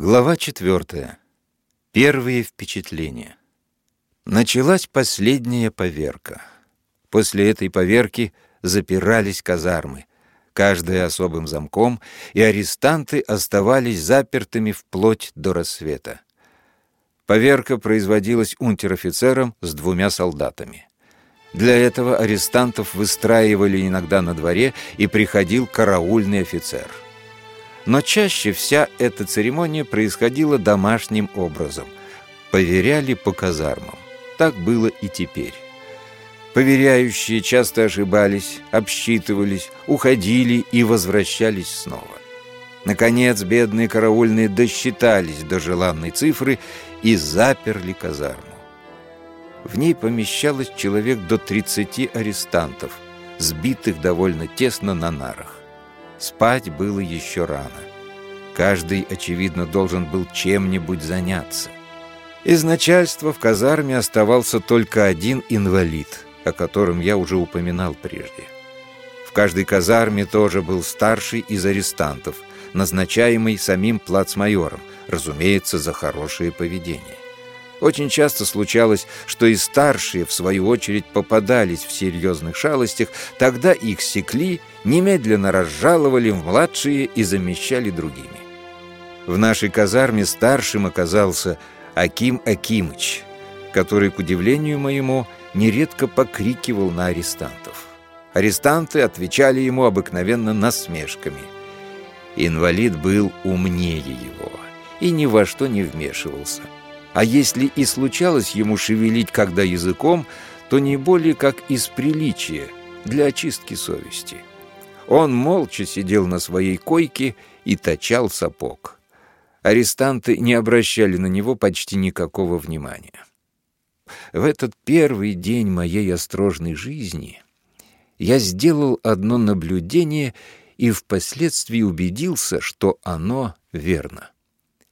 Глава четвертая. Первые впечатления. Началась последняя поверка. После этой поверки запирались казармы, каждая особым замком, и арестанты оставались запертыми вплоть до рассвета. Поверка производилась унтер-офицером с двумя солдатами. Для этого арестантов выстраивали иногда на дворе, и приходил караульный офицер — но чаще вся эта церемония происходила домашним образом. Поверяли по казармам. Так было и теперь. Поверяющие часто ошибались, обсчитывались, уходили и возвращались снова. Наконец, бедные караульные досчитались до желанной цифры и заперли казарму. В ней помещалось человек до 30 арестантов, сбитых довольно тесно на нарах. Спать было еще рано. Каждый, очевидно, должен был чем-нибудь заняться. Из начальства в казарме оставался только один инвалид, о котором я уже упоминал прежде. В каждой казарме тоже был старший из арестантов, назначаемый самим плацмайором, разумеется, за хорошее поведение. Очень часто случалось, что и старшие, в свою очередь, попадались в серьезных шалостях, тогда их секли, немедленно разжаловали в младшие и замещали другими. В нашей казарме старшим оказался Аким Акимыч, который, к удивлению моему, нередко покрикивал на арестантов. Арестанты отвечали ему обыкновенно насмешками. Инвалид был умнее его и ни во что не вмешивался – а если и случалось ему шевелить когда языком, то не более как из приличия, для очистки совести. Он молча сидел на своей койке и точал сапог. Арестанты не обращали на него почти никакого внимания. В этот первый день моей острожной жизни я сделал одно наблюдение и впоследствии убедился, что оно верно.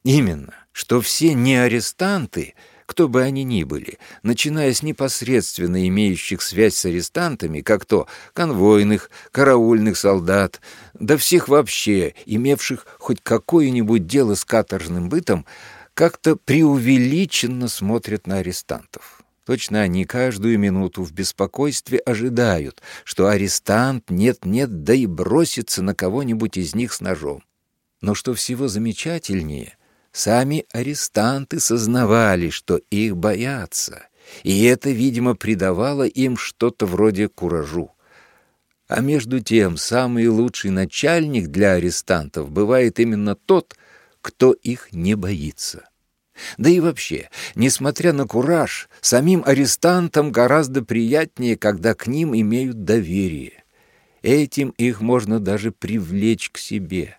Именно, что все не арестанты, кто бы они ни были, начиная с непосредственно имеющих связь с арестантами, как то конвойных, караульных солдат, до всех вообще, имевших хоть какое-нибудь дело с каторжным бытом, как-то преувеличенно смотрят на арестантов. Точно они каждую минуту в беспокойстве ожидают, что арестант нет-нет, да и бросится на кого-нибудь из них с ножом. Но что всего замечательнее — Сами арестанты сознавали, что их боятся, и это, видимо, придавало им что-то вроде куражу. А между тем, самый лучший начальник для арестантов бывает именно тот, кто их не боится. Да и вообще, несмотря на кураж, самим арестантам гораздо приятнее, когда к ним имеют доверие. Этим их можно даже привлечь к себе.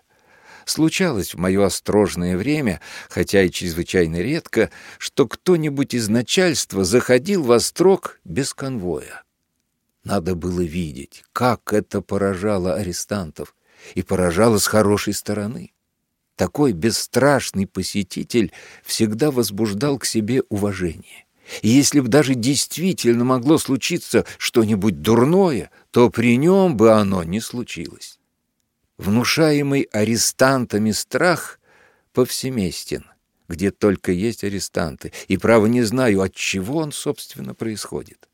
Случалось в мое острожное время, хотя и чрезвычайно редко, что кто-нибудь из начальства заходил во строк без конвоя. Надо было видеть, как это поражало арестантов, и поражало с хорошей стороны. Такой бесстрашный посетитель всегда возбуждал к себе уважение. И если бы даже действительно могло случиться что-нибудь дурное, то при нем бы оно не случилось внушаемый арестантами страх повсеместен, где только есть арестанты, и, право, не знаю, от чего он, собственно, происходит.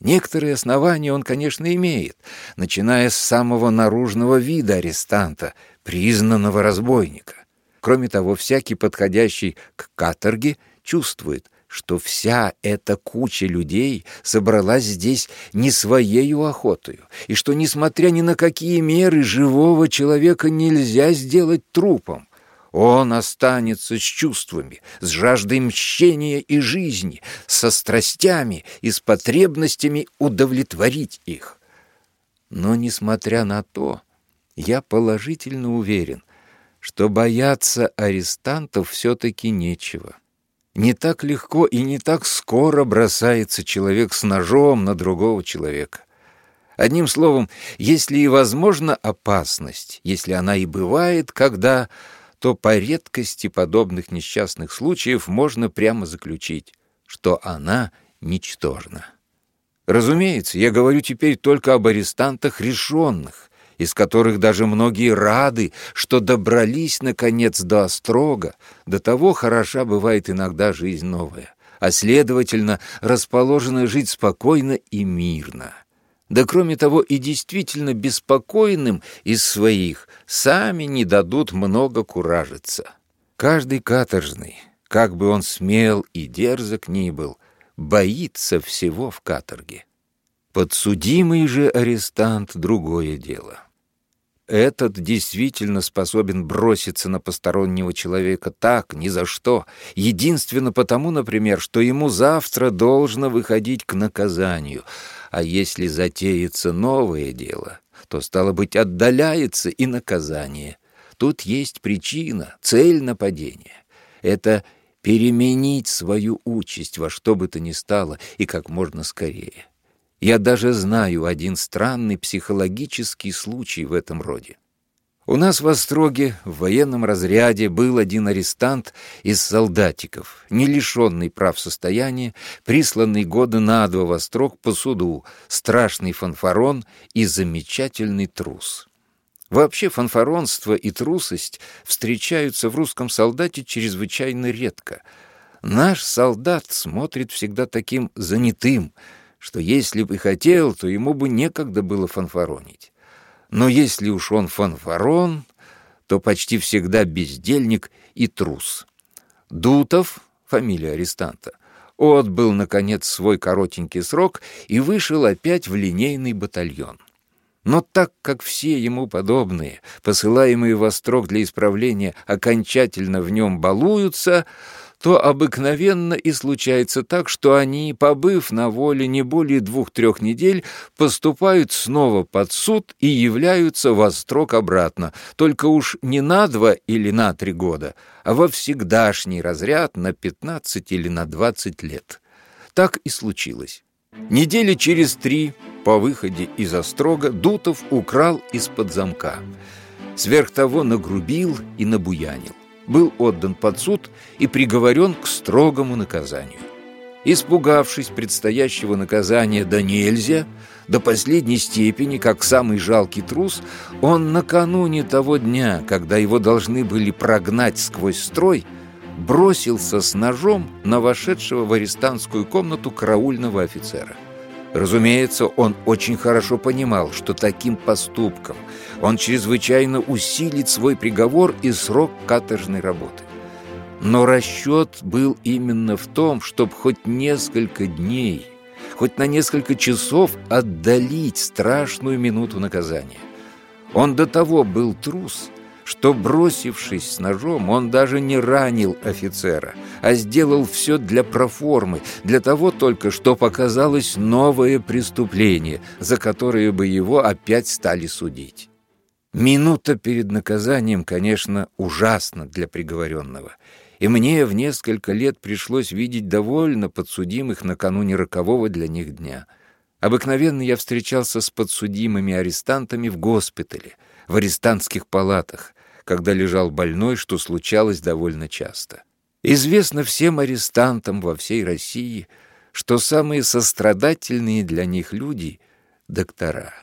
Некоторые основания он, конечно, имеет, начиная с самого наружного вида арестанта, признанного разбойника. Кроме того, всякий подходящий к каторге чувствует, что вся эта куча людей собралась здесь не своею охотою, и что, несмотря ни на какие меры, живого человека нельзя сделать трупом. Он останется с чувствами, с жаждой мщения и жизни, со страстями и с потребностями удовлетворить их. Но, несмотря на то, я положительно уверен, что бояться арестантов все-таки нечего. Не так легко и не так скоро бросается человек с ножом на другого человека. Одним словом, если и возможна опасность, если она и бывает, когда, то по редкости подобных несчастных случаев можно прямо заключить, что она ничтожна. Разумеется, я говорю теперь только об арестантах решенных, из которых даже многие рады, что добрались, наконец, до острога, до того хороша бывает иногда жизнь новая, а, следовательно, расположена жить спокойно и мирно. Да кроме того, и действительно беспокойным из своих сами не дадут много куражиться. Каждый каторжный, как бы он смел и дерзок ни был, боится всего в каторге. Подсудимый же арестант — другое дело. Этот действительно способен броситься на постороннего человека так, ни за что, единственно потому, например, что ему завтра должно выходить к наказанию, а если затеется новое дело, то, стало быть, отдаляется и наказание. Тут есть причина, цель нападения. Это переменить свою участь во что бы то ни стало и как можно скорее. Я даже знаю один странный психологический случай в этом роде. У нас в Остроге в военном разряде был один арестант из солдатиков, не лишенный прав состояния, присланный года на два в Острог по суду, страшный фанфарон и замечательный трус. Вообще фанфаронство и трусость встречаются в русском солдате чрезвычайно редко. Наш солдат смотрит всегда таким занятым, что если бы хотел, то ему бы некогда было фанфаронить. Но если уж он фанфарон, то почти всегда бездельник и трус. Дутов, фамилия арестанта, отбыл, наконец, свой коротенький срок и вышел опять в линейный батальон. Но так как все ему подобные, посылаемые во строк для исправления, окончательно в нем балуются, то обыкновенно и случается так, что они, побыв на воле не более двух-трех недель, поступают снова под суд и являются во строк обратно, только уж не на два или на три года, а во всегдашний разряд на пятнадцать или на двадцать лет. Так и случилось. Недели через три по выходе из острога Дутов украл из-под замка. Сверх того нагрубил и набуянил был отдан под суд и приговорен к строгому наказанию. Испугавшись предстоящего наказания до нельзя, до последней степени, как самый жалкий трус, он накануне того дня, когда его должны были прогнать сквозь строй, бросился с ножом на вошедшего в арестантскую комнату караульного офицера. Разумеется, он очень хорошо понимал, что таким поступком он чрезвычайно усилит свой приговор и срок каторжной работы. Но расчет был именно в том, чтобы хоть несколько дней, хоть на несколько часов отдалить страшную минуту наказания. Он до того был трус, что, бросившись с ножом, он даже не ранил офицера, а сделал все для проформы, для того только, что показалось новое преступление, за которое бы его опять стали судить. Минута перед наказанием, конечно, ужасна для приговоренного, и мне в несколько лет пришлось видеть довольно подсудимых накануне рокового для них дня. Обыкновенно я встречался с подсудимыми арестантами в госпитале — в арестантских палатах, когда лежал больной, что случалось довольно часто. Известно всем арестантам во всей России, что самые сострадательные для них люди — доктора.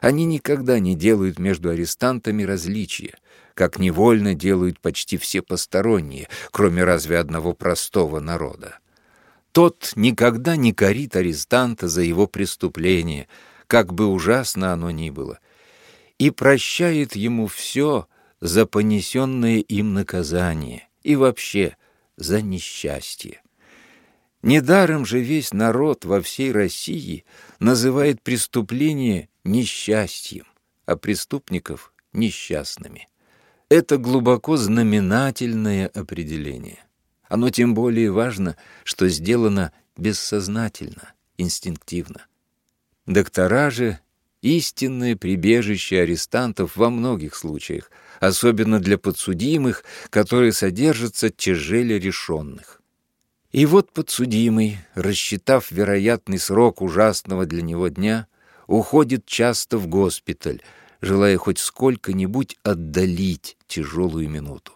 Они никогда не делают между арестантами различия, как невольно делают почти все посторонние, кроме разве одного простого народа. Тот никогда не корит арестанта за его преступление, как бы ужасно оно ни было, и прощает ему все за понесенное им наказание и вообще за несчастье. Недаром же весь народ во всей России называет преступление несчастьем, а преступников — несчастными. Это глубоко знаменательное определение. Оно тем более важно, что сделано бессознательно, инстинктивно. Доктора же истинное прибежище арестантов во многих случаях, особенно для подсудимых, которые содержатся тяжелее решенных. И вот подсудимый, рассчитав вероятный срок ужасного для него дня, уходит часто в госпиталь, желая хоть сколько-нибудь отдалить тяжелую минуту.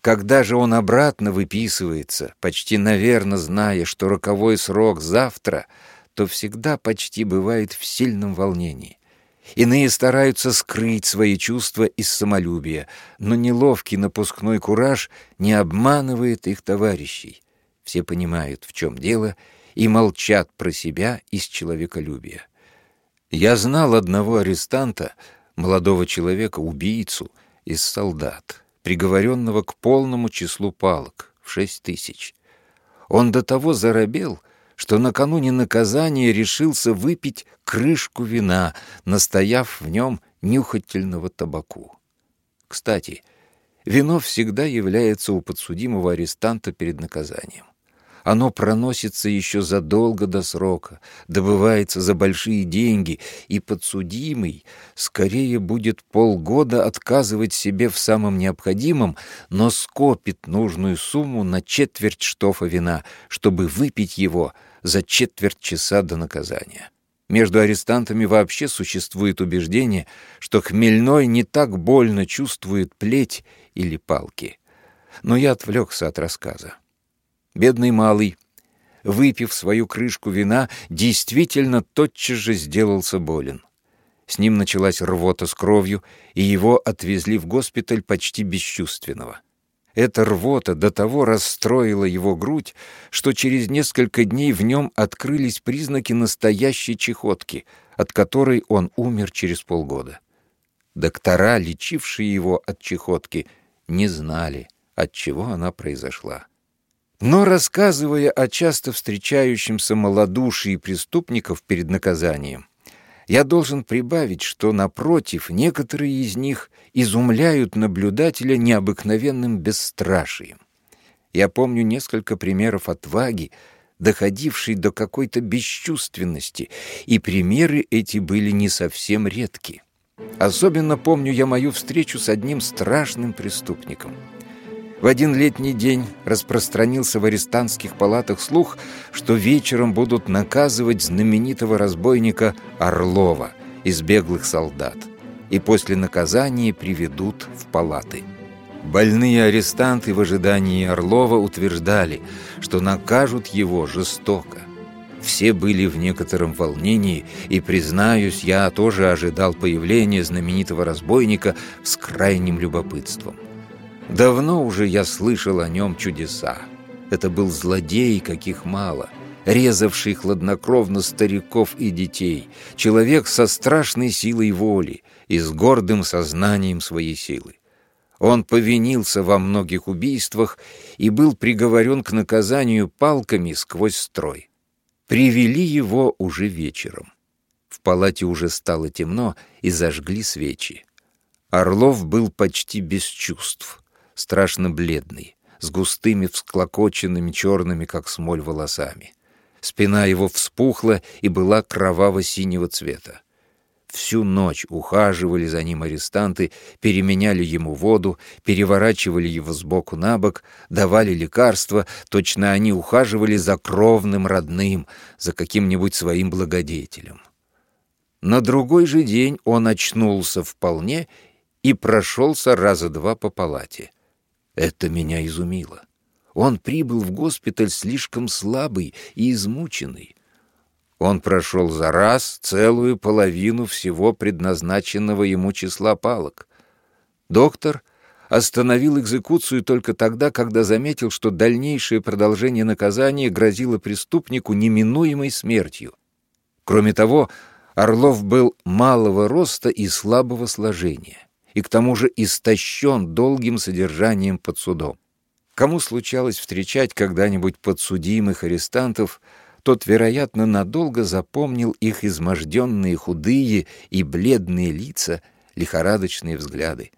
Когда же он обратно выписывается, почти наверно зная, что роковой срок завтра — то всегда почти бывает в сильном волнении. Иные стараются скрыть свои чувства из самолюбия, но неловкий напускной кураж не обманывает их товарищей. Все понимают, в чем дело, и молчат про себя из человеколюбия. Я знал одного арестанта, молодого человека, убийцу, из солдат, приговоренного к полному числу палок в шесть тысяч. Он до того заробел, что накануне наказания решился выпить крышку вина, настояв в нем нюхательного табаку. Кстати, вино всегда является у подсудимого арестанта перед наказанием. Оно проносится еще задолго до срока, добывается за большие деньги, и подсудимый скорее будет полгода отказывать себе в самом необходимом, но скопит нужную сумму на четверть штофа вина, чтобы выпить его за четверть часа до наказания. Между арестантами вообще существует убеждение, что хмельной не так больно чувствует плеть или палки. Но я отвлекся от рассказа. Бедный малый, выпив свою крышку вина, действительно тотчас же сделался болен. С ним началась рвота с кровью, и его отвезли в госпиталь почти бесчувственного. Эта рвота до того расстроила его грудь, что через несколько дней в нем открылись признаки настоящей чехотки, от которой он умер через полгода. Доктора, лечившие его от чехотки, не знали, от чего она произошла. Но рассказывая о часто встречающемся малодушии преступников перед наказанием, я должен прибавить, что, напротив, некоторые из них изумляют наблюдателя необыкновенным бесстрашием. Я помню несколько примеров отваги, доходившей до какой-то бесчувственности, и примеры эти были не совсем редки. Особенно помню я мою встречу с одним страшным преступником — в один летний день распространился в арестантских палатах слух, что вечером будут наказывать знаменитого разбойника Орлова из беглых солдат и после наказания приведут в палаты. Больные арестанты в ожидании Орлова утверждали, что накажут его жестоко. Все были в некотором волнении, и, признаюсь, я тоже ожидал появления знаменитого разбойника с крайним любопытством. Давно уже я слышал о нем чудеса. Это был злодей, каких мало, резавший хладнокровно стариков и детей, человек со страшной силой воли и с гордым сознанием своей силы. Он повинился во многих убийствах и был приговорен к наказанию палками сквозь строй. Привели его уже вечером. В палате уже стало темно, и зажгли свечи. Орлов был почти без чувств страшно бледный, с густыми всклокоченными черными, как смоль, волосами. Спина его вспухла и была кроваво-синего цвета. Всю ночь ухаживали за ним арестанты, переменяли ему воду, переворачивали его сбоку на бок, давали лекарства, точно они ухаживали за кровным родным, за каким-нибудь своим благодетелем. На другой же день он очнулся вполне и прошелся раза два по палате. Это меня изумило. Он прибыл в госпиталь слишком слабый и измученный. Он прошел за раз целую половину всего предназначенного ему числа палок. Доктор остановил экзекуцию только тогда, когда заметил, что дальнейшее продолжение наказания грозило преступнику неминуемой смертью. Кроме того, Орлов был малого роста и слабого сложения и к тому же истощен долгим содержанием под судом. Кому случалось встречать когда-нибудь подсудимых арестантов, тот, вероятно, надолго запомнил их изможденные худые и бледные лица, лихорадочные взгляды.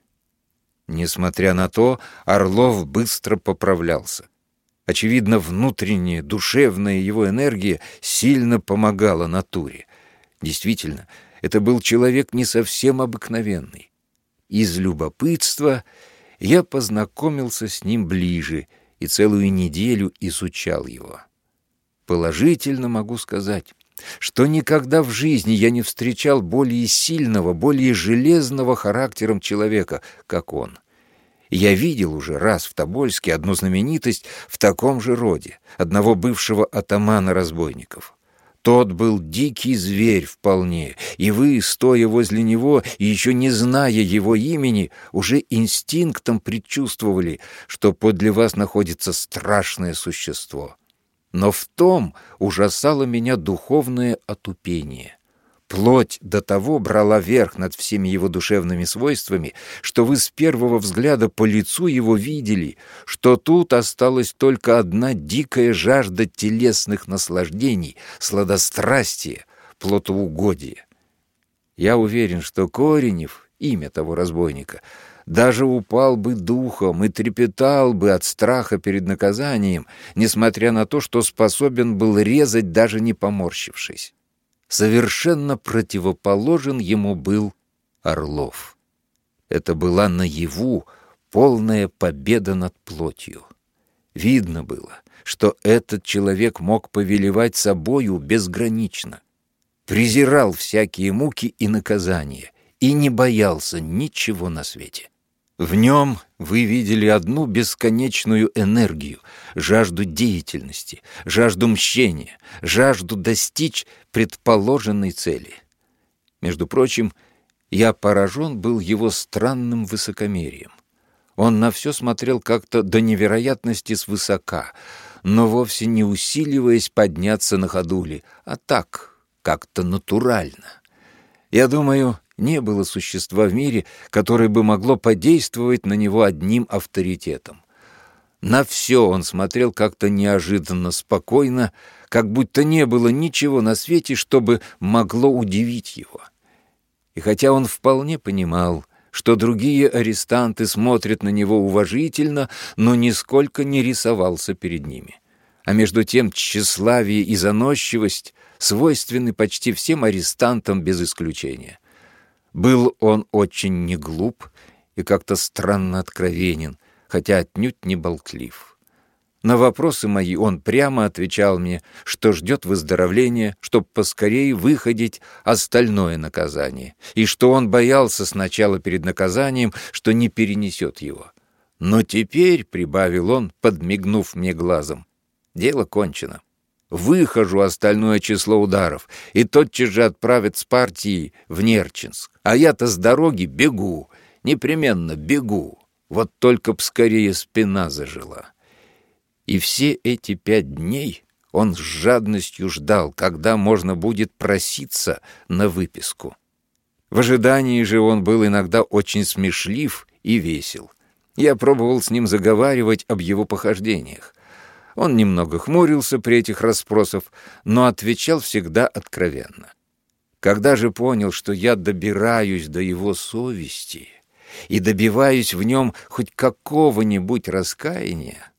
Несмотря на то, Орлов быстро поправлялся. Очевидно, внутренняя, душевная его энергия сильно помогала натуре. Действительно, это был человек не совсем обыкновенный. Из любопытства я познакомился с ним ближе и целую неделю изучал его. Положительно могу сказать, что никогда в жизни я не встречал более сильного, более железного характером человека, как он. Я видел уже раз в Тобольске одну знаменитость в таком же роде, одного бывшего атамана разбойников. Тот был дикий зверь вполне, и вы, стоя возле него и еще не зная его имени, уже инстинктом предчувствовали, что подле вас находится страшное существо. Но в том ужасало меня духовное отупение. Плоть до того брала верх над всеми его душевными свойствами, что вы с первого взгляда по лицу его видели, что тут осталась только одна дикая жажда телесных наслаждений, сладострастия, плотоугодия. Я уверен, что Коренев, имя того разбойника, даже упал бы духом и трепетал бы от страха перед наказанием, несмотря на то, что способен был резать, даже не поморщившись. Совершенно противоположен ему был Орлов. Это была наяву полная победа над плотью. Видно было, что этот человек мог повелевать собою безгранично, презирал всякие муки и наказания и не боялся ничего на свете. В нем вы видели одну бесконечную энергию, жажду деятельности, жажду мщения, жажду достичь предположенной цели. Между прочим, я поражен был его странным высокомерием. Он на все смотрел как-то до невероятности свысока, но вовсе не усиливаясь подняться на ходули, а так, как-то натурально. Я думаю, не было существа в мире, которое бы могло подействовать на него одним авторитетом. На все он смотрел как-то неожиданно спокойно, как будто не было ничего на свете, чтобы могло удивить его. И хотя он вполне понимал, что другие арестанты смотрят на него уважительно, но нисколько не рисовался перед ними. А между тем тщеславие и заносчивость свойственны почти всем арестантам без исключения — был он очень не глуп и как-то странно откровенен, хотя отнюдь не болтлив. На вопросы мои он прямо отвечал мне, что ждет выздоровления, чтобы поскорее выходить остальное наказание, и что он боялся сначала перед наказанием, что не перенесет его. Но теперь, — прибавил он, подмигнув мне глазом, — дело кончено выхожу остальное число ударов и тотчас же отправят с партии в Нерчинск. А я-то с дороги бегу, непременно бегу. Вот только б скорее спина зажила. И все эти пять дней он с жадностью ждал, когда можно будет проситься на выписку. В ожидании же он был иногда очень смешлив и весел. Я пробовал с ним заговаривать об его похождениях. Он немного хмурился при этих расспросах, но отвечал всегда откровенно. Когда же понял, что я добираюсь до его совести и добиваюсь в нем хоть какого-нибудь раскаяния,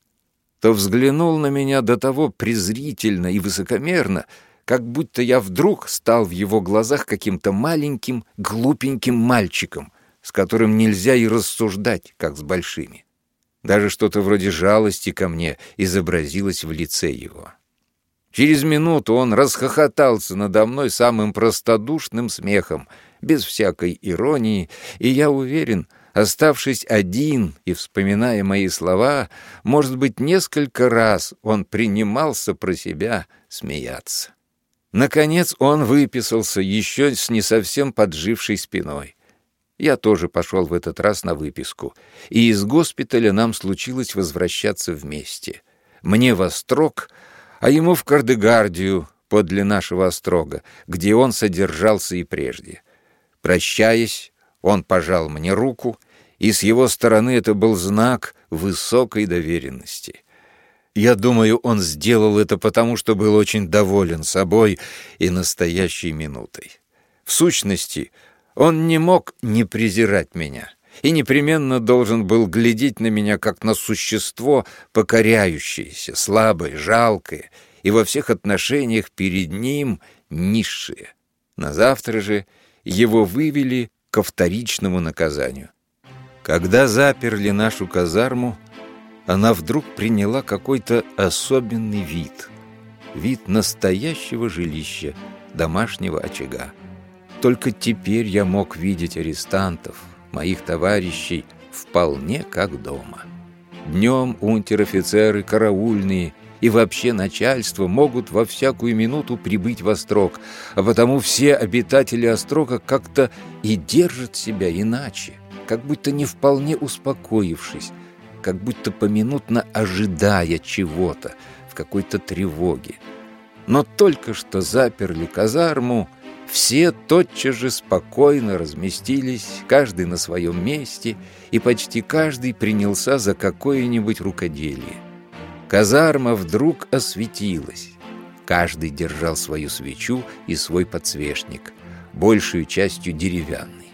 то взглянул на меня до того презрительно и высокомерно, как будто я вдруг стал в его глазах каким-то маленьким, глупеньким мальчиком, с которым нельзя и рассуждать, как с большими. Даже что-то вроде жалости ко мне изобразилось в лице его. Через минуту он расхохотался надо мной самым простодушным смехом, без всякой иронии, и я уверен, оставшись один и вспоминая мои слова, может быть, несколько раз он принимался про себя смеяться. Наконец он выписался еще с не совсем поджившей спиной. Я тоже пошел в этот раз на выписку, и из госпиталя нам случилось возвращаться вместе. Мне в Острог, а ему в Кардегардию, подле нашего Острога, где он содержался и прежде. Прощаясь, он пожал мне руку, и с его стороны это был знак высокой доверенности. Я думаю, он сделал это потому, что был очень доволен собой и настоящей минутой. В сущности, он не мог не презирать меня и непременно должен был глядеть на меня как на существо, покоряющееся, слабое, жалкое и во всех отношениях перед ним низшее. На завтра же его вывели ко вторичному наказанию. Когда заперли нашу казарму, она вдруг приняла какой-то особенный вид. Вид настоящего жилища, домашнего очага. Только теперь я мог видеть арестантов, моих товарищей, вполне как дома. Днем унтер-офицеры караульные и вообще начальство могут во всякую минуту прибыть в Острог, а потому все обитатели Острога как-то и держат себя иначе, как будто не вполне успокоившись, как будто поминутно ожидая чего-то в какой-то тревоге. Но только что заперли казарму, все тотчас же спокойно разместились, каждый на своем месте, и почти каждый принялся за какое-нибудь рукоделие. Казарма вдруг осветилась. Каждый держал свою свечу и свой подсвечник, большую частью деревянный.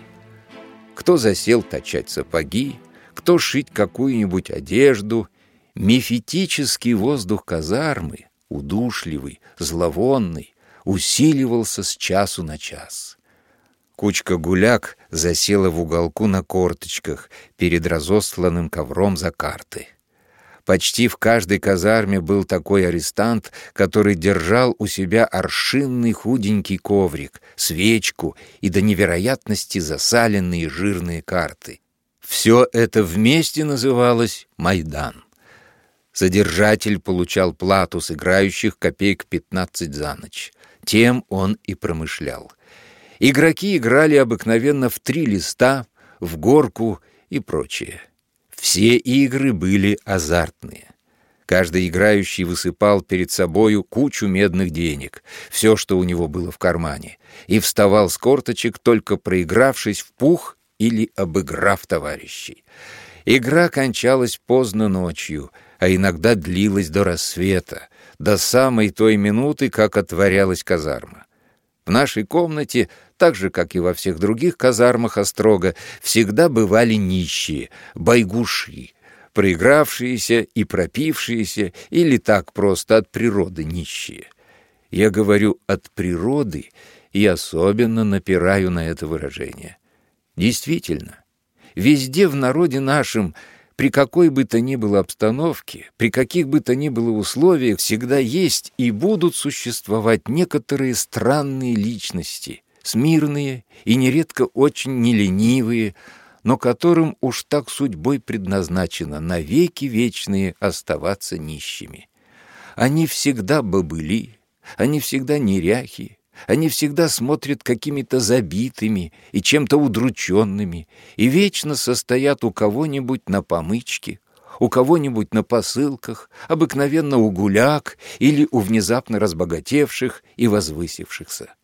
Кто засел точать сапоги, кто шить какую-нибудь одежду. Мифетический воздух казармы, удушливый, зловонный, усиливался с часу на час. Кучка гуляк засела в уголку на корточках перед разосланным ковром за карты. Почти в каждой казарме был такой арестант, который держал у себя аршинный худенький коврик, свечку и до невероятности засаленные жирные карты. Все это вместе называлось «Майдан». Содержатель получал плату с играющих копеек 15 за ночь. Тем он и промышлял. Игроки играли обыкновенно в три листа, в горку и прочее. Все игры были азартные. Каждый играющий высыпал перед собою кучу медных денег, все, что у него было в кармане, и вставал с корточек, только проигравшись в пух или обыграв товарищей. Игра кончалась поздно ночью, а иногда длилась до рассвета, до самой той минуты, как отворялась казарма. В нашей комнате, так же, как и во всех других казармах Острога, всегда бывали нищие, байгуши, проигравшиеся и пропившиеся, или так просто от природы нищие. Я говорю «от природы» и особенно напираю на это выражение. Действительно, везде в народе нашем – при какой бы то ни было обстановке, при каких бы то ни было условиях, всегда есть и будут существовать некоторые странные личности, смирные и нередко очень неленивые, но которым уж так судьбой предназначено навеки вечные оставаться нищими. Они всегда бобыли, они всегда неряхи, они всегда смотрят какими-то забитыми и чем-то удрученными и вечно состоят у кого-нибудь на помычке, у кого-нибудь на посылках, обыкновенно у гуляк или у внезапно разбогатевших и возвысившихся.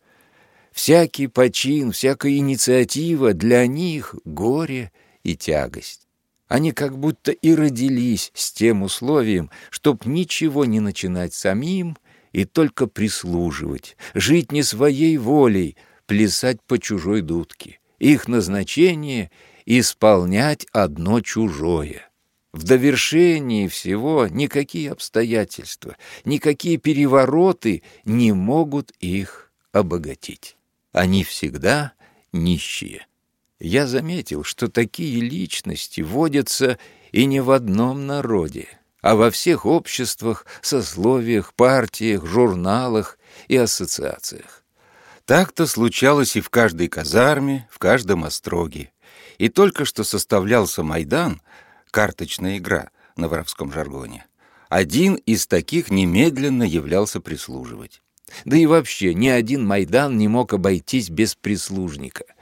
Всякий почин, всякая инициатива для них — горе и тягость. Они как будто и родились с тем условием, чтоб ничего не начинать самим и только прислуживать, жить не своей волей, плясать по чужой дудке. Их назначение — исполнять одно чужое. В довершении всего никакие обстоятельства, никакие перевороты не могут их обогатить. Они всегда нищие. Я заметил, что такие личности водятся и не в одном народе а во всех обществах, сословиях, партиях, журналах и ассоциациях. Так-то случалось и в каждой казарме, в каждом остроге. И только что составлялся Майдан, карточная игра на воровском жаргоне, один из таких немедленно являлся прислуживать. Да и вообще ни один Майдан не мог обойтись без прислужника —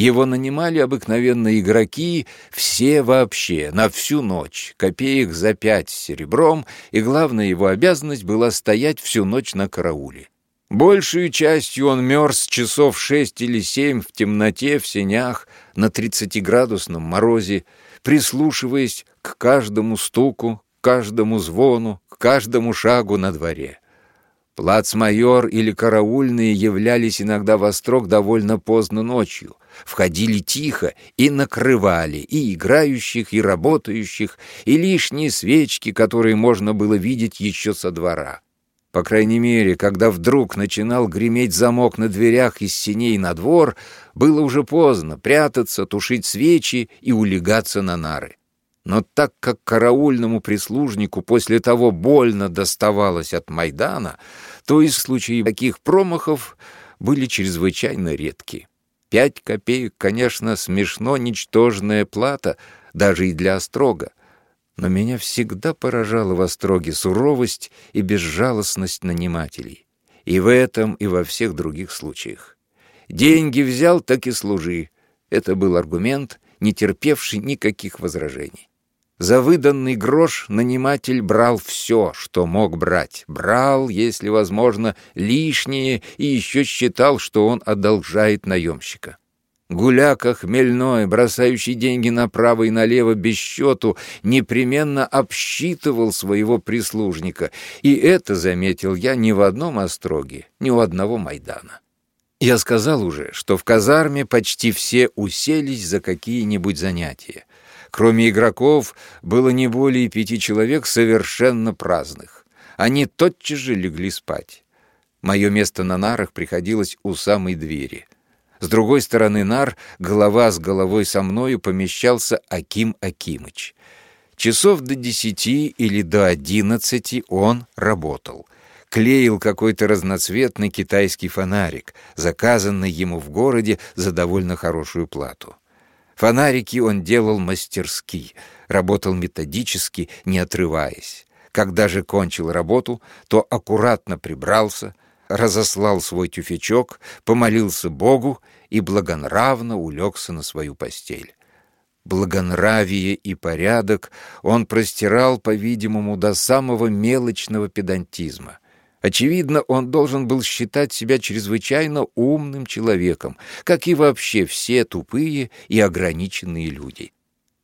его нанимали обыкновенно игроки, все вообще, на всю ночь, копеек за пять серебром, и главная его обязанность была стоять всю ночь на карауле. Большую частью он мерз часов шесть или семь в темноте, в сенях, на тридцатиградусном морозе, прислушиваясь к каждому стуку, к каждому звону, к каждому шагу на дворе. Плацмайор или караульные являлись иногда во строк довольно поздно ночью, входили тихо и накрывали и играющих, и работающих, и лишние свечки, которые можно было видеть еще со двора. По крайней мере, когда вдруг начинал греметь замок на дверях из синей на двор, было уже поздно прятаться, тушить свечи и улегаться на нары. Но так как караульному прислужнику после того больно доставалось от Майдана, то из случаев таких промахов были чрезвычайно редки. Пять копеек, конечно, смешно ничтожная плата, даже и для острога. Но меня всегда поражала в Остроге суровость и безжалостность нанимателей. И в этом, и во всех других случаях. Деньги взял, так и служи. Это был аргумент, не терпевший никаких возражений. За выданный грош наниматель брал все, что мог брать. Брал, если возможно, лишнее, и еще считал, что он одолжает наемщика. Гуляка хмельной, бросающий деньги направо и налево без счету, непременно обсчитывал своего прислужника, и это заметил я ни в одном остроге, ни у одного Майдана. Я сказал уже, что в казарме почти все уселись за какие-нибудь занятия. Кроме игроков, было не более пяти человек совершенно праздных. Они тотчас же легли спать. Мое место на нарах приходилось у самой двери. С другой стороны нар, голова с головой со мною, помещался Аким Акимыч. Часов до десяти или до одиннадцати он работал — клеил какой-то разноцветный китайский фонарик, заказанный ему в городе за довольно хорошую плату. Фонарики он делал мастерски, работал методически, не отрываясь. Когда же кончил работу, то аккуратно прибрался, разослал свой тюфячок, помолился Богу и благонравно улегся на свою постель. Благонравие и порядок он простирал, по-видимому, до самого мелочного педантизма. Очевидно, он должен был считать себя чрезвычайно умным человеком, как и вообще все тупые и ограниченные люди.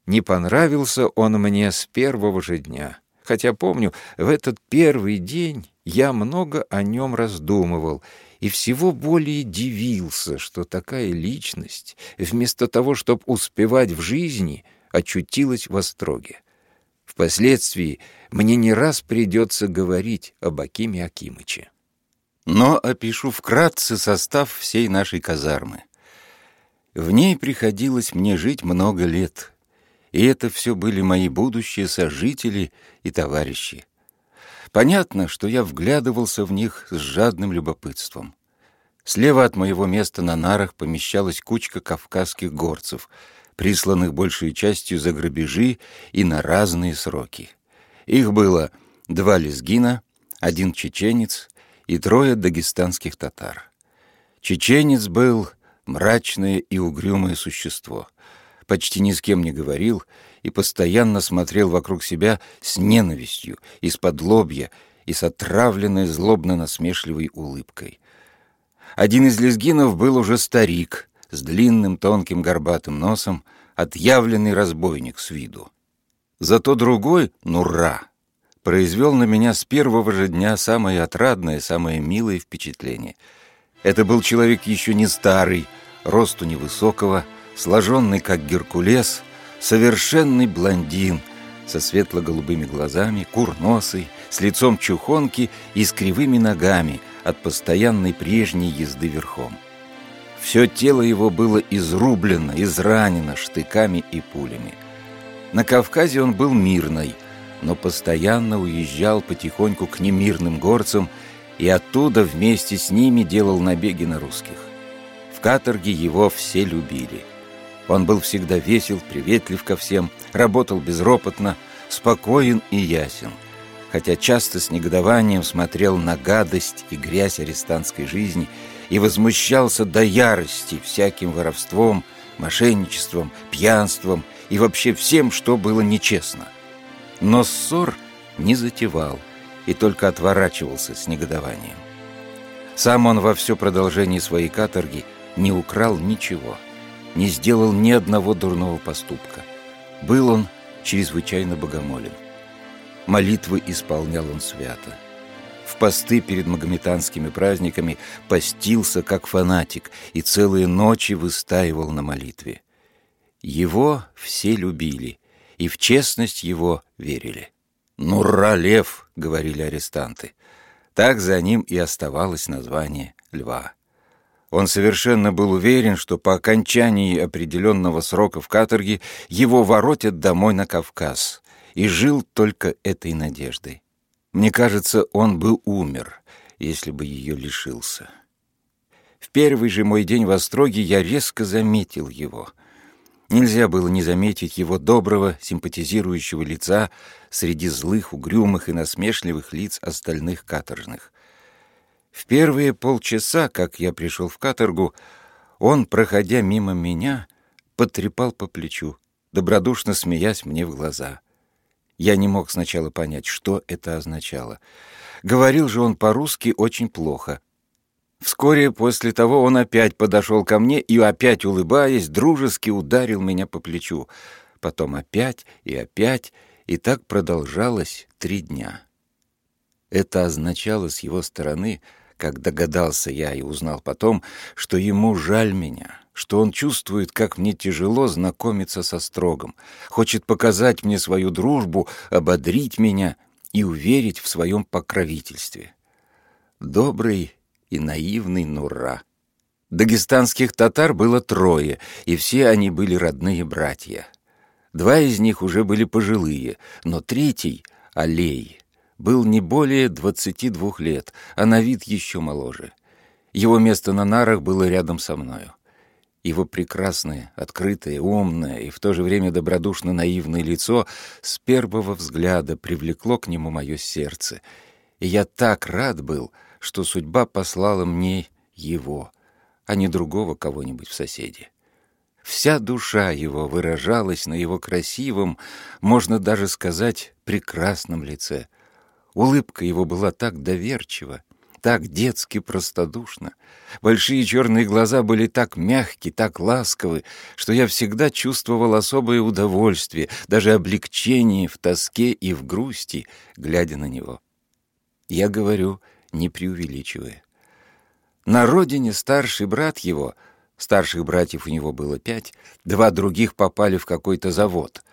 Не понравился он мне с первого же дня, хотя помню, в этот первый день я много о нем раздумывал и всего более дивился, что такая личность, вместо того, чтобы успевать в жизни, очутилась в остроге. Впоследствии мне не раз придется говорить об Акиме Акимыче. Но опишу вкратце состав всей нашей казармы. В ней приходилось мне жить много лет, и это все были мои будущие сожители и товарищи. Понятно, что я вглядывался в них с жадным любопытством. Слева от моего места на нарах помещалась кучка кавказских горцев — присланных большей частью за грабежи и на разные сроки. Их было два лезгина, один чеченец и трое дагестанских татар. Чеченец был мрачное и угрюмое существо, почти ни с кем не говорил и постоянно смотрел вокруг себя с ненавистью, из-под лобья и с отравленной злобно-насмешливой улыбкой. Один из лезгинов был уже старик, с длинным тонким горбатым носом, отъявленный разбойник с виду. Зато другой, Нура, произвел на меня с первого же дня самое отрадное, самое милое впечатление. Это был человек еще не старый, росту невысокого, сложенный как Геркулес, совершенный блондин со светло-голубыми глазами, курносый, с лицом чухонки и с кривыми ногами от постоянной прежней езды верхом. Все тело его было изрублено, изранено штыками и пулями. На Кавказе он был мирный, но постоянно уезжал потихоньку к немирным горцам и оттуда вместе с ними делал набеги на русских. В каторге его все любили. Он был всегда весел, приветлив ко всем, работал безропотно, спокоен и ясен, хотя часто с негодованием смотрел на гадость и грязь арестантской жизни – и возмущался до ярости всяким воровством, мошенничеством, пьянством и вообще всем, что было нечестно. Но ссор не затевал и только отворачивался с негодованием. Сам он во все продолжение своей каторги не украл ничего, не сделал ни одного дурного поступка. Был он чрезвычайно богомолен. Молитвы исполнял он свято посты перед магометанскими праздниками постился как фанатик и целые ночи выстаивал на молитве. Его все любили и в честность его верили. «Нурра, лев!» — говорили арестанты. Так за ним и оставалось название «Льва». Он совершенно был уверен, что по окончании определенного срока в каторге его воротят домой на Кавказ, и жил только этой надеждой. Мне кажется, он бы умер, если бы ее лишился. В первый же мой день в Остроге я резко заметил его. Нельзя было не заметить его доброго, симпатизирующего лица среди злых, угрюмых и насмешливых лиц остальных каторжных. В первые полчаса, как я пришел в каторгу, он, проходя мимо меня, потрепал по плечу, добродушно смеясь мне в глаза. Я не мог сначала понять, что это означало. Говорил же он по-русски очень плохо. Вскоре после того он опять подошел ко мне и, опять улыбаясь, дружески ударил меня по плечу. Потом опять и опять, и так продолжалось три дня. Это означало с его стороны — как догадался я и узнал потом, что ему жаль меня, что он чувствует, как мне тяжело знакомиться со строгом, хочет показать мне свою дружбу, ободрить меня и уверить в своем покровительстве. Добрый и наивный Нура. Дагестанских татар было трое, и все они были родные братья. Два из них уже были пожилые, но третий — Алей — был не более 22 лет, а на вид еще моложе. Его место на нарах было рядом со мною. Его прекрасное, открытое, умное и в то же время добродушно наивное лицо с первого взгляда привлекло к нему мое сердце. И я так рад был, что судьба послала мне его, а не другого кого-нибудь в соседе. Вся душа его выражалась на его красивом, можно даже сказать, прекрасном лице — Улыбка его была так доверчива, так детски простодушна. Большие черные глаза были так мягкие, так ласковы, что я всегда чувствовал особое удовольствие, даже облегчение в тоске и в грусти, глядя на него. Я говорю, не преувеличивая. На родине старший брат его, старших братьев у него было пять, два других попали в какой-то завод —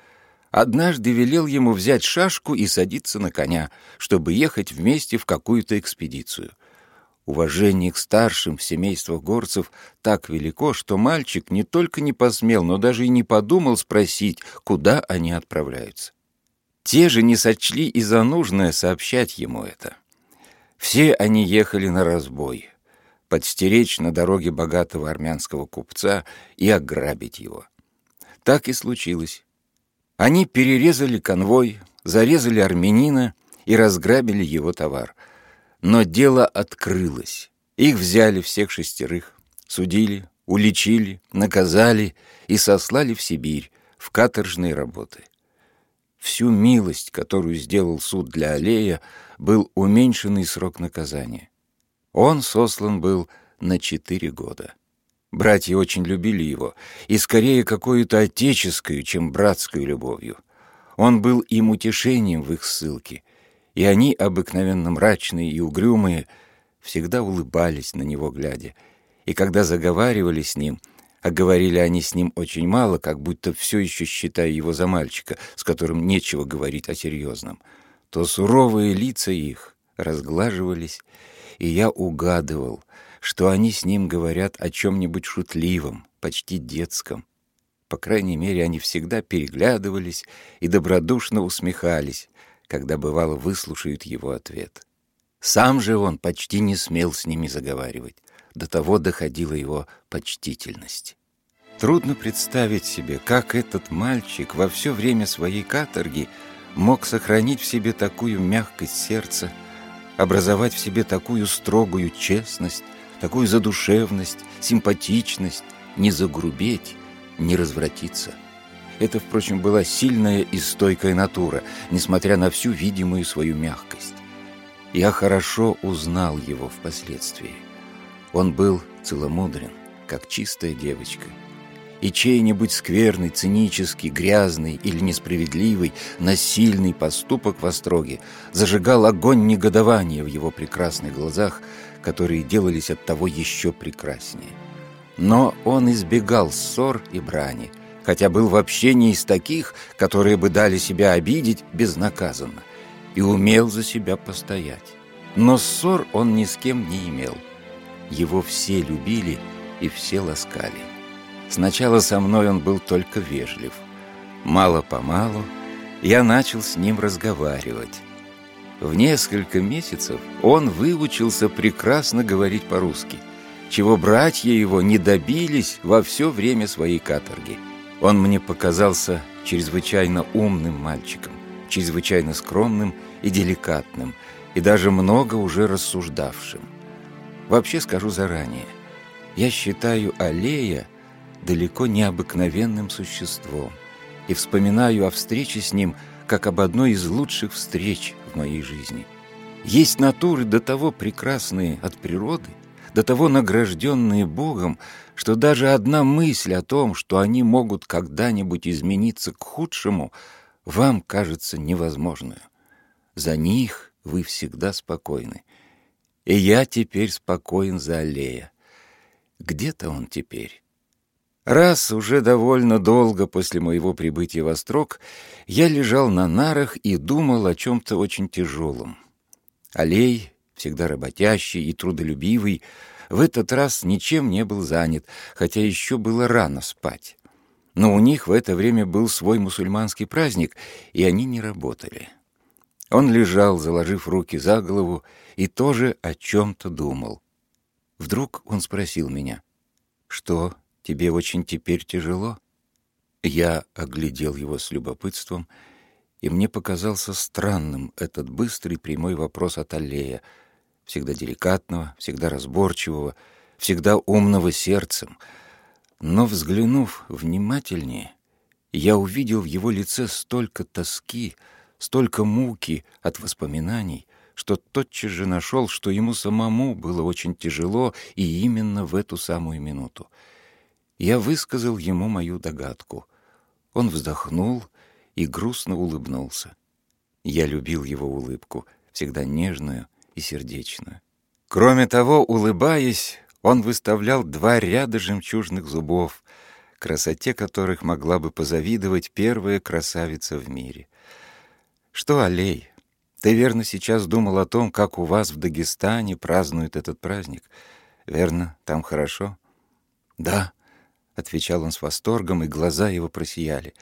однажды велел ему взять шашку и садиться на коня, чтобы ехать вместе в какую-то экспедицию. Уважение к старшим в семействах горцев так велико, что мальчик не только не посмел, но даже и не подумал спросить, куда они отправляются. Те же не сочли и за нужное сообщать ему это. Все они ехали на разбой, подстеречь на дороге богатого армянского купца и ограбить его. Так и случилось. Они перерезали конвой, зарезали армянина и разграбили его товар. Но дело открылось. Их взяли всех шестерых, судили, уличили, наказали и сослали в Сибирь, в каторжные работы. Всю милость, которую сделал суд для Аллея, был уменьшенный срок наказания. Он сослан был на четыре года. Братья очень любили его, и скорее какую-то отеческую, чем братскую любовью. Он был им утешением в их ссылке, и они, обыкновенно мрачные и угрюмые, всегда улыбались на него глядя, и когда заговаривали с ним, а говорили они с ним очень мало, как будто все еще считая его за мальчика, с которым нечего говорить о серьезном, то суровые лица их разглаживались, и я угадывал, что они с ним говорят о чем-нибудь шутливом, почти детском. По крайней мере, они всегда переглядывались и добродушно усмехались, когда, бывало, выслушают его ответ. Сам же он почти не смел с ними заговаривать. До того доходила его почтительность. Трудно представить себе, как этот мальчик во все время своей каторги мог сохранить в себе такую мягкость сердца, образовать в себе такую строгую честность, такую задушевность, симпатичность, не загрубеть, не развратиться. Это, впрочем, была сильная и стойкая натура, несмотря на всю видимую свою мягкость. Я хорошо узнал его впоследствии. Он был целомудрен, как чистая девочка. И чей-нибудь скверный, цинический, грязный или несправедливый, насильный поступок в Остроге зажигал огонь негодования в его прекрасных глазах, которые делались от того еще прекраснее. Но он избегал ссор и брани, хотя был вообще не из таких, которые бы дали себя обидеть безнаказанно, и умел за себя постоять. Но ссор он ни с кем не имел. Его все любили и все ласкали. Сначала со мной он был только вежлив. Мало-помалу я начал с ним разговаривать, в несколько месяцев он выучился прекрасно говорить по-русски, чего братья его не добились во все время своей каторги. Он мне показался чрезвычайно умным мальчиком, чрезвычайно скромным и деликатным, и даже много уже рассуждавшим. Вообще скажу заранее, я считаю Аллея далеко необыкновенным существом и вспоминаю о встрече с ним как об одной из лучших встреч в моей жизни. Есть натуры до того прекрасные от природы, до того награжденные Богом, что даже одна мысль о том, что они могут когда-нибудь измениться к худшему, вам кажется невозможной. За них вы всегда спокойны. И я теперь спокоен за Аллея. Где-то он теперь. Раз уже довольно долго после моего прибытия в Острог я лежал на нарах и думал о чем-то очень тяжелом. Аллей, всегда работящий и трудолюбивый, в этот раз ничем не был занят, хотя еще было рано спать. Но у них в это время был свой мусульманский праздник, и они не работали. Он лежал, заложив руки за голову, и тоже о чем-то думал. Вдруг он спросил меня, «Что, тебе очень теперь тяжело?» Я оглядел его с любопытством, и мне показался странным этот быстрый прямой вопрос от Аллея, всегда деликатного, всегда разборчивого, всегда умного сердцем. Но, взглянув внимательнее, я увидел в его лице столько тоски, столько муки от воспоминаний, что тотчас же нашел, что ему самому было очень тяжело и именно в эту самую минуту. Я высказал ему мою догадку. Он вздохнул и грустно улыбнулся. Я любил его улыбку, всегда нежную и сердечную. Кроме того, улыбаясь, он выставлял два ряда жемчужных зубов, красоте которых могла бы позавидовать первая красавица в мире — «Что, Алей, ты верно сейчас думал о том, как у вас в Дагестане празднуют этот праздник? Верно, там хорошо?» «Да», — отвечал он с восторгом, и глаза его просияли.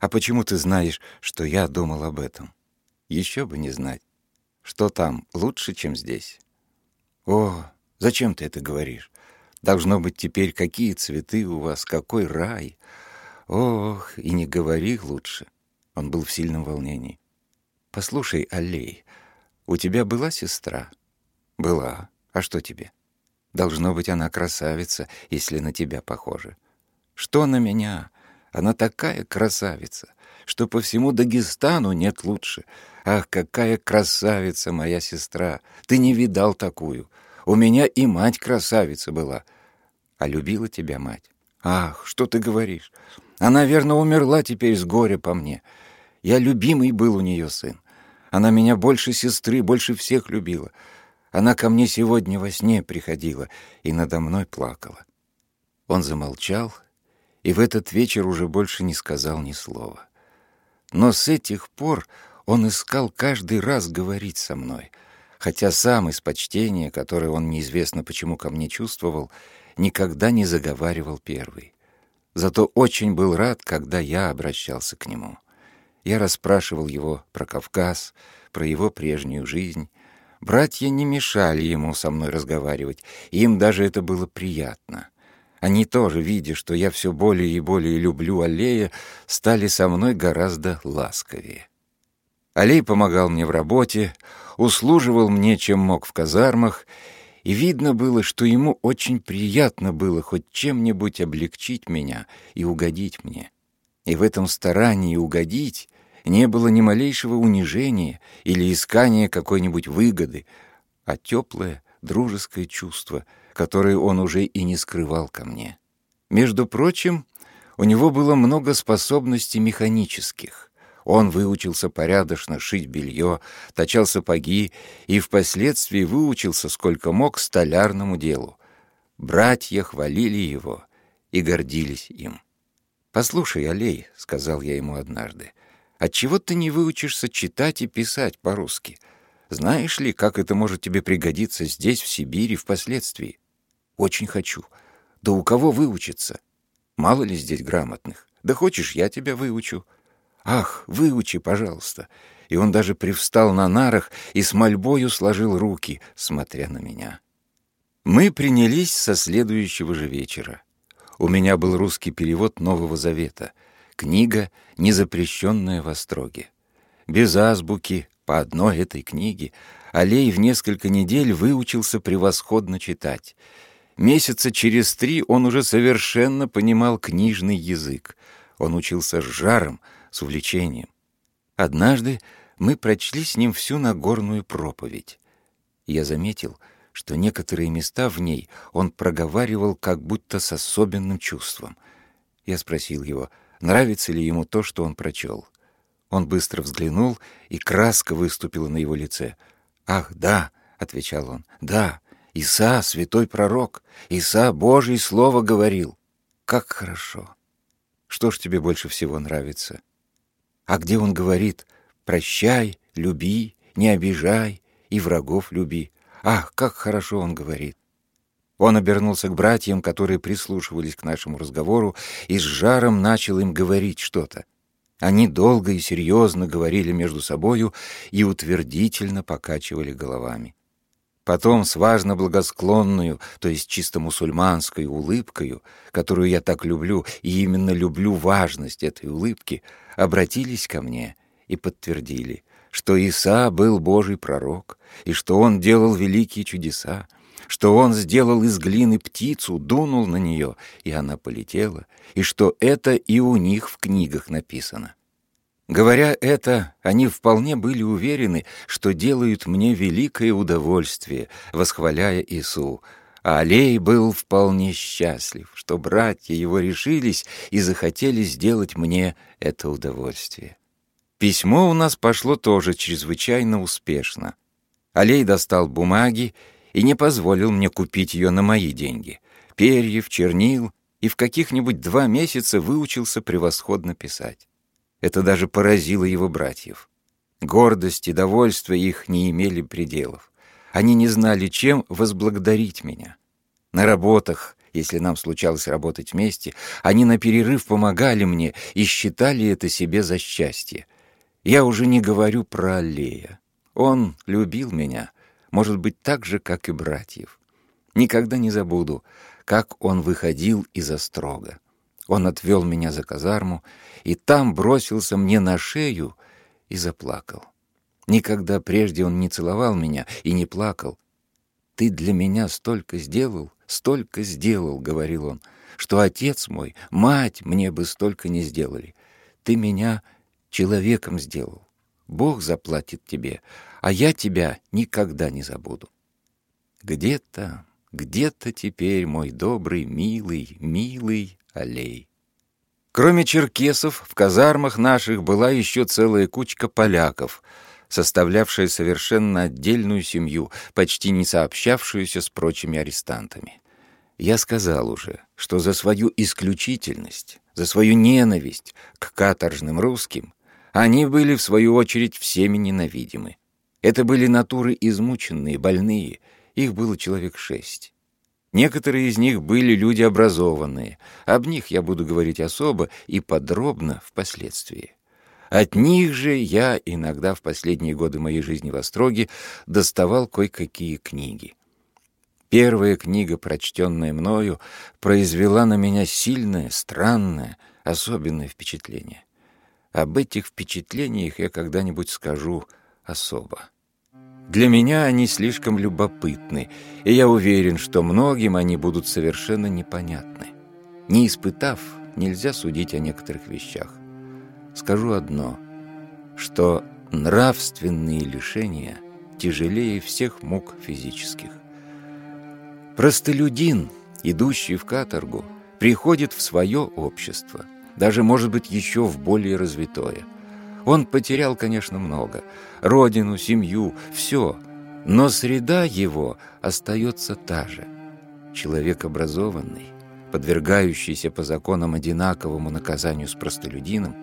«А почему ты знаешь, что я думал об этом?» «Еще бы не знать. Что там лучше, чем здесь?» «О, зачем ты это говоришь? Должно быть теперь какие цветы у вас, какой рай!» «Ох, и не говори лучше!» Он был в сильном волнении. «Послушай, Аллей, у тебя была сестра?» «Была. А что тебе?» «Должно быть, она красавица, если на тебя похожа». «Что на меня? Она такая красавица, что по всему Дагестану нет лучше. Ах, какая красавица моя сестра! Ты не видал такую. У меня и мать красавица была. А любила тебя мать? Ах, что ты говоришь? Она, верно, умерла теперь с горя по мне. Я любимый был у нее сын. Она меня больше сестры, больше всех любила. Она ко мне сегодня во сне приходила и надо мной плакала. Он замолчал и в этот вечер уже больше не сказал ни слова. Но с этих пор он искал каждый раз говорить со мной, хотя сам из почтения, которое он неизвестно почему ко мне чувствовал, никогда не заговаривал первый. Зато очень был рад, когда я обращался к нему. Я расспрашивал его про Кавказ, про его прежнюю жизнь. Братья не мешали ему со мной разговаривать, им даже это было приятно. Они тоже, видя, что я все более и более люблю Аллея, стали со мной гораздо ласковее. Аллей помогал мне в работе, услуживал мне, чем мог в казармах, и видно было, что ему очень приятно было хоть чем-нибудь облегчить меня и угодить мне. И в этом старании угодить не было ни малейшего унижения или искания какой-нибудь выгоды, а теплое, дружеское чувство, которое он уже и не скрывал ко мне. Между прочим, у него было много способностей механических. Он выучился порядочно шить белье, точал сапоги и впоследствии выучился сколько мог столярному делу. Братья хвалили его и гордились им. «Послушай, Алей», — сказал я ему однажды, — «отчего ты не выучишься читать и писать по-русски? Знаешь ли, как это может тебе пригодиться здесь, в Сибири, впоследствии?» «Очень хочу. Да у кого выучиться? Мало ли здесь грамотных. Да хочешь, я тебя выучу?» «Ах, выучи, пожалуйста!» И он даже привстал на нарах и с мольбою сложил руки, смотря на меня. Мы принялись со следующего же вечера. У меня был русский перевод Нового Завета, книга, не запрещенная во строге. Без азбуки, по одной этой книге, Алей в несколько недель выучился превосходно читать. Месяца через три он уже совершенно понимал книжный язык. Он учился с жаром, с увлечением. Однажды мы прочли с ним всю Нагорную проповедь. Я заметил, что некоторые места в ней он проговаривал как будто с особенным чувством. Я спросил его, нравится ли ему то, что он прочел. Он быстро взглянул, и краска выступила на его лице. «Ах, да!» — отвечал он. «Да, Иса — святой пророк. Иса — Божье слово говорил. Как хорошо! Что ж тебе больше всего нравится? А где он говорит «прощай, люби, не обижай и врагов люби»? Ах, как хорошо он говорит! Он обернулся к братьям, которые прислушивались к нашему разговору, и с жаром начал им говорить что-то. Они долго и серьезно говорили между собою и утвердительно покачивали головами. Потом с важно благосклонную, то есть чисто мусульманской улыбкою, которую я так люблю, и именно люблю важность этой улыбки, обратились ко мне и подтвердили, что Иса был Божий пророк, и что он делал великие чудеса, что он сделал из глины птицу, дунул на нее, и она полетела, и что это и у них в книгах написано. Говоря это, они вполне были уверены, что делают мне великое удовольствие, восхваляя Ису, а Алей был вполне счастлив, что братья его решились и захотели сделать мне это удовольствие. Письмо у нас пошло тоже чрезвычайно успешно. Алей достал бумаги и не позволил мне купить ее на мои деньги. Перьев, чернил, и в каких-нибудь два месяца выучился превосходно писать. Это даже поразило его братьев. Гордость и довольство их не имели пределов. Они не знали, чем возблагодарить меня. На работах, если нам случалось работать вместе, они на перерыв помогали мне и считали это себе за счастье. Я уже не говорю про Аллея. Он любил меня, может быть, так же, как и братьев. Никогда не забуду, как он выходил из острога. Он отвел меня за казарму и там бросился мне на шею и заплакал. Никогда прежде он не целовал меня и не плакал. «Ты для меня столько сделал, столько сделал», — говорил он, «что отец мой, мать мне бы столько не сделали. Ты меня человеком сделал. Бог заплатит тебе, а я тебя никогда не забуду. Где-то, где-то теперь мой добрый, милый, милый аллей. Кроме черкесов, в казармах наших была еще целая кучка поляков, составлявшая совершенно отдельную семью, почти не сообщавшуюся с прочими арестантами. Я сказал уже, что за свою исключительность, за свою ненависть к каторжным русским они были, в свою очередь, всеми ненавидимы. Это были натуры измученные, больные, их было человек шесть. Некоторые из них были люди образованные. Об них я буду говорить особо и подробно впоследствии. От них же я иногда в последние годы моей жизни в Остроге доставал кое-какие книги. Первая книга, прочтенная мною, произвела на меня сильное, странное, особенное впечатление. Об этих впечатлениях я когда-нибудь скажу особо. Для меня они слишком любопытны, и я уверен, что многим они будут совершенно непонятны. Не испытав, нельзя судить о некоторых вещах. Скажу одно, что нравственные лишения тяжелее всех мук физических. Простолюдин, идущий в каторгу, приходит в свое общество, даже, может быть, еще в более развитое – он потерял, конечно, много. Родину, семью, все. Но среда его остается та же. Человек образованный, подвергающийся по законам одинаковому наказанию с простолюдином,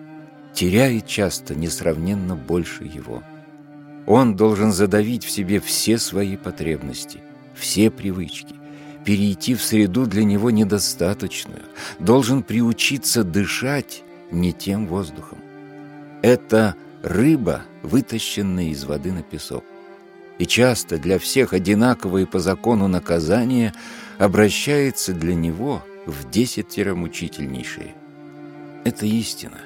теряет часто несравненно больше его. Он должен задавить в себе все свои потребности, все привычки, перейти в среду для него недостаточную, должен приучиться дышать не тем воздухом. Это рыба, вытащенная из воды на песок. И часто для всех одинаковое по закону наказание обращается для него в десятеро мучительнейшие. Это истина,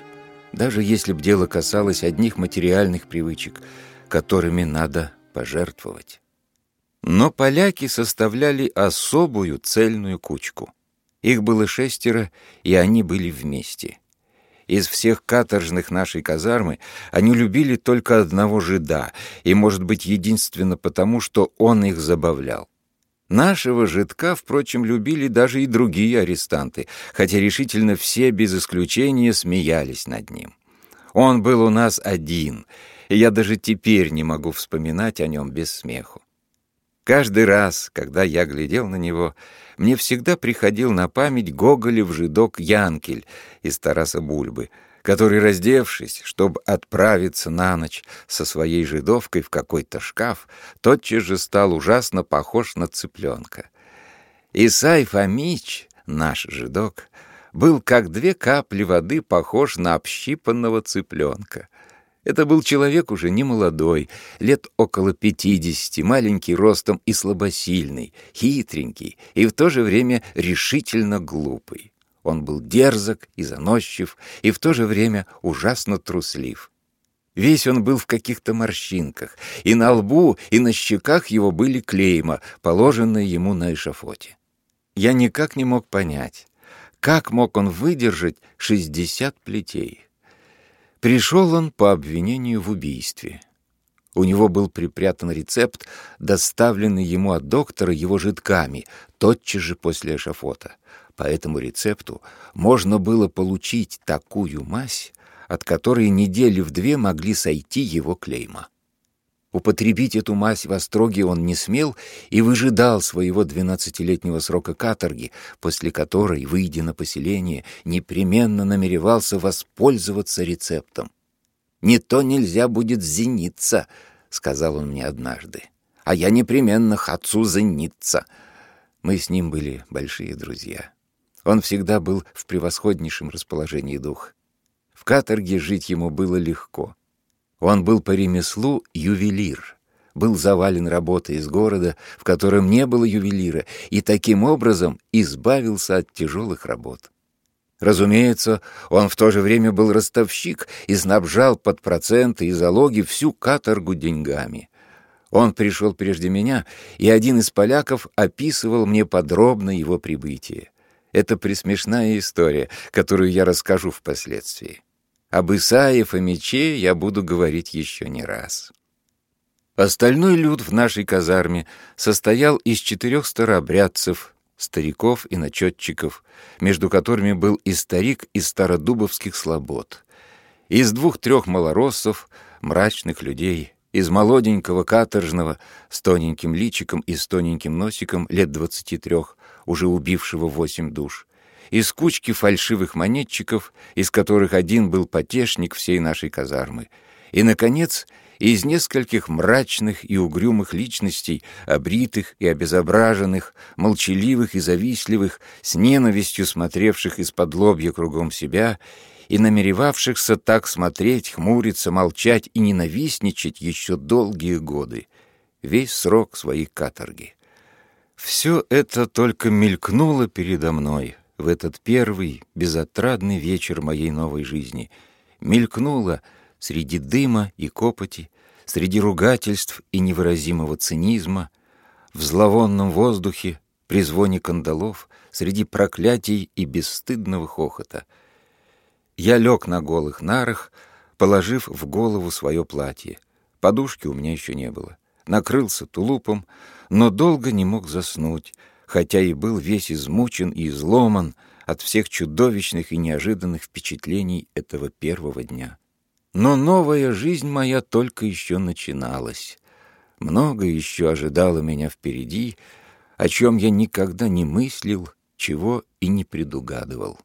даже если б дело касалось одних материальных привычек, которыми надо пожертвовать. Но поляки составляли особую цельную кучку. Их было шестеро, и они были вместе. Из всех каторжных нашей казармы они любили только одного жида, и, может быть, единственно потому, что он их забавлял. Нашего жидка, впрочем, любили даже и другие арестанты, хотя решительно все без исключения смеялись над ним. Он был у нас один, и я даже теперь не могу вспоминать о нем без смеху. Каждый раз, когда я глядел на него, мне всегда приходил на память Гоголев жидок Янкель из Тараса Бульбы, который, раздевшись, чтобы отправиться на ночь со своей жидовкой в какой-то шкаф, тотчас же стал ужасно похож на цыпленка. Исай Фомич, наш жидок, был как две капли воды похож на общипанного цыпленка. Это был человек уже не молодой, лет около пятидесяти, маленький ростом и слабосильный, хитренький и в то же время решительно глупый. Он был дерзок и заносчив, и в то же время ужасно труслив. Весь он был в каких-то морщинках, и на лбу, и на щеках его были клейма, положенные ему на эшафоте. Я никак не мог понять, как мог он выдержать шестьдесят плетей. Пришел он по обвинению в убийстве. У него был припрятан рецепт, доставленный ему от доктора его жидками, тотчас же после эшафота. По этому рецепту можно было получить такую мазь, от которой недели в две могли сойти его клейма. Употребить эту мазь в Остроге он не смел и выжидал своего двенадцатилетнего срока каторги, после которой, выйдя на поселение, непременно намеревался воспользоваться рецептом. «Не то нельзя будет зениться», — сказал он мне однажды. «А я непременно хочу зениться». Мы с ним были большие друзья. Он всегда был в превосходнейшем расположении духа. В каторге жить ему было легко. Он был по ремеслу ювелир, был завален работой из города, в котором не было ювелира, и таким образом избавился от тяжелых работ. Разумеется, он в то же время был ростовщик и снабжал под проценты и залоги всю каторгу деньгами. Он пришел прежде меня, и один из поляков описывал мне подробно его прибытие. Это присмешная история, которую я расскажу впоследствии. Об Исаии Фомиче я буду говорить еще не раз. Остальной люд в нашей казарме состоял из четырех старообрядцев, стариков и начетчиков, между которыми был и старик из стародубовских слобод, из двух-трех малороссов, мрачных людей, из молоденького каторжного с тоненьким личиком и с тоненьким носиком лет двадцати трех, уже убившего восемь душ, из кучки фальшивых монетчиков, из которых один был потешник всей нашей казармы, и, наконец, из нескольких мрачных и угрюмых личностей, обритых и обезображенных, молчаливых и завистливых, с ненавистью смотревших из-под лобья кругом себя и намеревавшихся так смотреть, хмуриться, молчать и ненавистничать еще долгие годы, весь срок своей каторги. Все это только мелькнуло передо мной в этот первый безотрадный вечер моей новой жизни. Мелькнуло среди дыма и копоти, среди ругательств и невыразимого цинизма, в зловонном воздухе, при звоне кандалов, среди проклятий и бесстыдного хохота. Я лег на голых нарах, положив в голову свое платье. Подушки у меня еще не было накрылся тулупом, но долго не мог заснуть, хотя и был весь измучен и изломан от всех чудовищных и неожиданных впечатлений этого первого дня. Но новая жизнь моя только еще начиналась. Много еще ожидало меня впереди, о чем я никогда не мыслил, чего и не предугадывал.